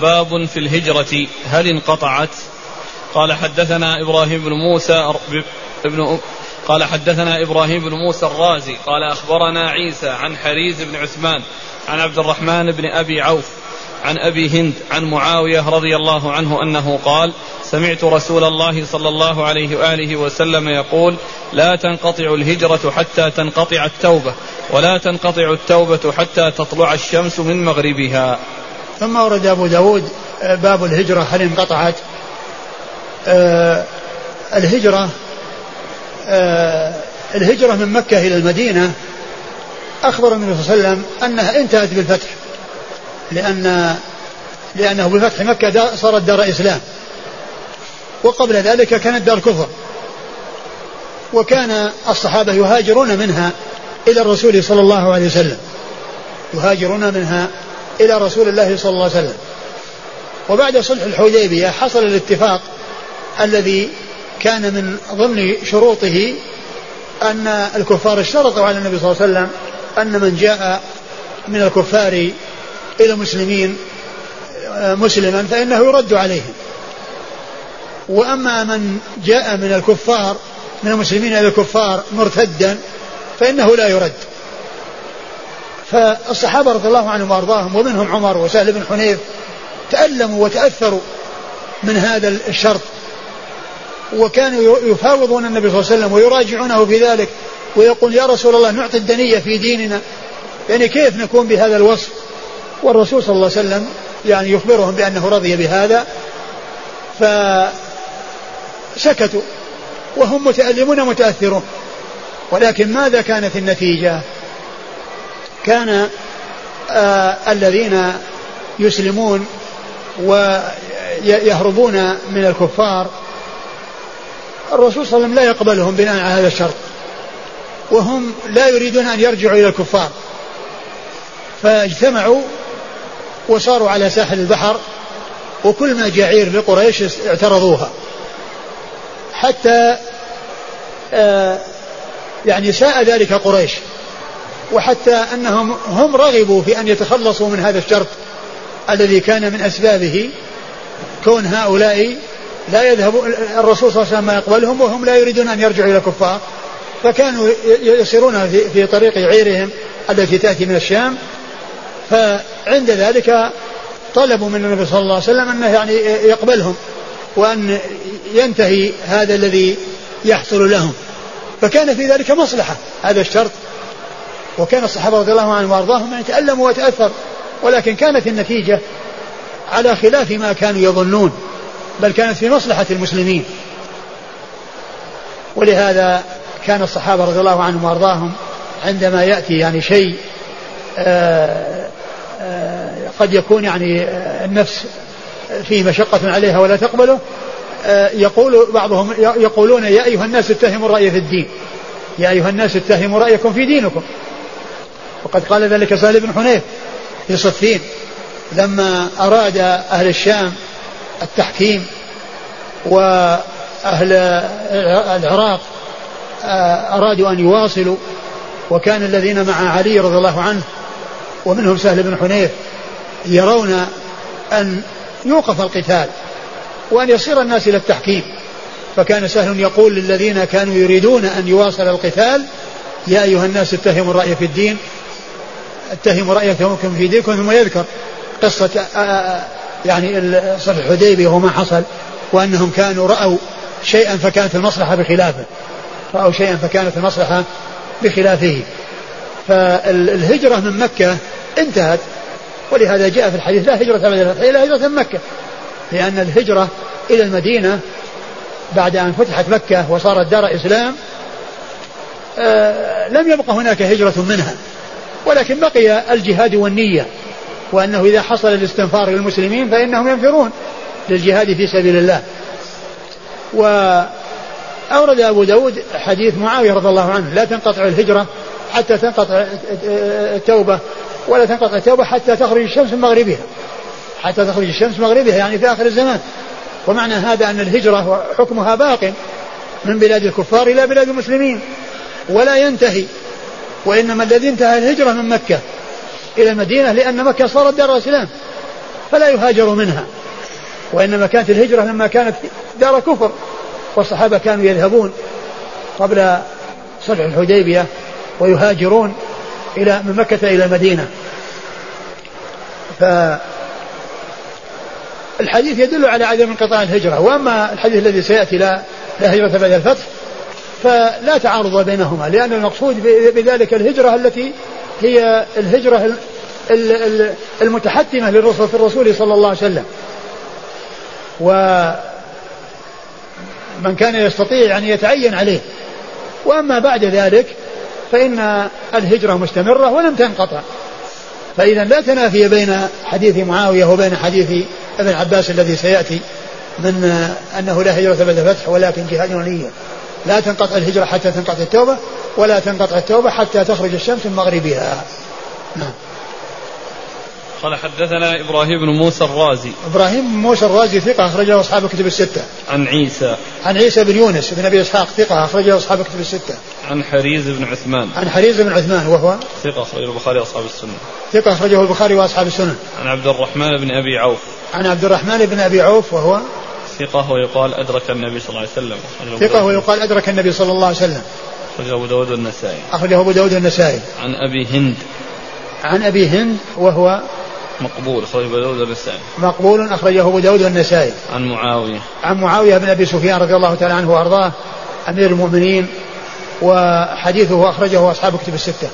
باب في الهجرة هل انقطعت؟ قال حدثنا إبراهيم بن موسى ابن قال حدثنا إبراهيم بن موسى الرازي قال أخبرنا عيسى عن حريز بن عثمان عن عبد الرحمن بن أبي عوف عن أبي هند عن معاوية رضي الله عنه أنه قال سمعت رسول الله صلى الله عليه وآله وسلم يقول لا تنقطع الهجرة حتى تنقطع التوبة ولا تنقطع التوبة حتى تطلع الشمس من مغربها. ثم ورد أبو داود آه، باب الهجرة هل انقطعت؟ آه الهجرة آه الهجرة من مكة إلى المدينة أخبر النبي صلى الله عليه وسلم أنها انتهت بالفتح لأن لأنه بفتح مكة صارت دار إسلام. وقبل ذلك كانت دار كفر. وكان الصحابة يهاجرون منها إلى الرسول صلى الله عليه وسلم. يهاجرون منها إلى رسول الله صلى الله عليه وسلم. وبعد صلح الحديبية حصل الاتفاق الذي كان من ضمن شروطه أن الكفار اشترطوا على النبي صلى الله عليه وسلم أن من جاء من الكفار إلى المسلمين آه، مسلما فإنه يرد عليهم. وأما من جاء من الكفار من المسلمين إلى الكفار مرتدا فإنه لا يرد. فالصحابة رضي الله عنهم وأرضاهم ومنهم عمر وسهل بن حنيف تألموا وتأثروا من هذا الشرط. وكانوا يفاوضون النبي صلى الله عليه وسلم ويراجعونه في ذلك ويقول يا رسول الله نعطي الدنية في ديننا. يعني كيف نكون بهذا الوصف؟ والرسول صلى الله عليه وسلم يعني يخبرهم بأنه رضي بهذا فسكتوا وهم متألمون متأثرون. ولكن ماذا كانت النتيجة؟ كان آه الذين يسلمون ويهربون من الكفار الرسول صلى الله عليه وسلم لا يقبلهم بناء على هذا الشرط وهم لا يريدون أن يرجعوا إلى الكفار. فاجتمعوا وصاروا على ساحل البحر وكل ما جعير لقريش اعترضوها. حتى آه يعني ساء ذلك قريش. وحتى أنهم هم رغبوا في أن يتخلصوا من هذا الشرط الذي كان من أسبابه كون هؤلاء لا يذهب الرسول صلى الله عليه وسلم يقبلهم وهم لا يريدون أن يرجعوا إلى الكفار. فكانوا يسيرون في طريق عيرهم التي تأتي من الشام. فعند ذلك طلبوا من النبي صلى الله عليه وسلم أنه يعني يقبلهم وأن ينتهي هذا الذي يحصل لهم. فكان في ذلك مصلحة. هذا الشرط وكان الصحابة رضي الله عنهم وأرضاهم ان يتالموا ويتاثر ولكن كانت النتيجة على خلاف ما كانوا يظنون بل كانت في مصلحة المسلمين. ولهذا كان الصحابة رضي الله عنهم وأرضاهم عندما يأتي يعني شيء آه آه، قد يكون يعني آه، النفس فيه مشقة عليها ولا تقبله يقول بعضهم يقولون يا أيها الناس اتهموا الرأي في الدين يا أيها الناس اتهموا رأيكم في دينكم. وقد قال ذلك سهل بن حنيف في صفين. لما أراد أهل الشام التحكيم وأهل العراق أرادوا أن يواصلوا وكان الذين مع علي رضي الله عنه ومنهم سهل بن حنيف يرون أن يوقف القتال وأن يصير الناس إلى التحكيم. فكان سهل يقول للذين كانوا يريدون أن يواصل القتال يا أيها الناس اتهموا الرأي في الدين اتهموا رأيكم في دينكم ثم يذكر قصة يعني صلح الحديبية وما حصل وأنهم كانوا رأوا شيئا فكانت المصلحة بخلافه. رأوا شيئا فكانت المصلحة بخلافه. فالهجرة من مكة انتهت ولهذا جاء في الحديث لا هجرة بعد الفتح إلا هجرة من مكة. لأن الهجرة إلى المدينة بعد أن فتحت مكة وصارت دار إسلام آه لم يبقى هناك هجرة منها. ولكن بقي الجهاد والنية وأنه إذا حصل الاستنفار للمسلمين فإنهم ينفرون للجهاد في سبيل الله. وأورد أبو داود حديث معاوية رضي الله عنه لا تنقطع الهجرة حتى تنقطع التوبة ولا تنقطع التوبة حتى تخرج الشمس من مغربها حتى تخرج الشمس من مغربها يعني في آخر الزمان. ومعنى هذا أن الهجرة حكمها باق من بلاد الكفار إلى بلاد المسلمين ولا ينتهي وإنما الذي انتهى الهجرة من مكة إلى المدينة لأن مكة صارت دار الإسلام فلا يهاجر منها. وإنما كانت الهجرة لما كانت دار كفر والصحابة كانوا يذهبون قبل صلح الحديبية ويهاجرون إلى من مكة إلى المدينة. ف الحديث يدل على عدم انقطاع الهجرة وأما الحديث الذي سيأتي لا لا هجرة بعد الفتح فلا تعارض بينهما لأن المقصود بذلك الهجرة التي هي الهجرة المتحتمة للرسول في الرسول صلى الله عليه وسلم. ومن كان يستطيع أن يتعين عليه. وأما بعد ذلك فإن الهجرة مستمرة ولم تنقطع. فإذا لا تنافي بين حديث معاوية وبين حديث ابن عباس الذي سيأتي من أنه لا هجرة بعد الفتح ولكن جهاد ونية. لا تنقطع الهجرة حتى تنقطع التوبة ولا تنقطع التوبة حتى تخرج الشمس من مغربها. نعم. قال حدثنا إبراهيم بن موسى الرازي. إبراهيم بن موسى الرازي ثقة أخرجه أصحاب الكتب الستة. عن عيسى. عن عيسى بن يونس بن أبي إسحاق ثقة أخرجه أصحاب الكتب الستة. عن حريز بن عثمان. عن حريز بن عثمان وهو ثقة أخرجه البخاري وأصحاب السنة. ثقة أخرجه البخاري وأصحاب السنن عن عبد الرحمن بن أبي عوف. عن عبد الرحمن بن أبي عوف وهو ثقة ويقال أدرك النبي صلى الله عليه وسلم. ثقة ويقال أدرك النبي صلى الله عليه وسلم. أخرجه أبو داود والنسائي. أخرجه أبو داود والنسائي. عن أبي هند. عن أبي هند وهو مقبول أخرجه أبو داود والنسائي. مقبول أخرجه أبو داود والنسائي. عن معاوية. عن معاوية بن أبي سفيان رضي الله تعالى عنه وأرضاه أمير المؤمنين وحديثه أخرجه أصحاب كتب الستة.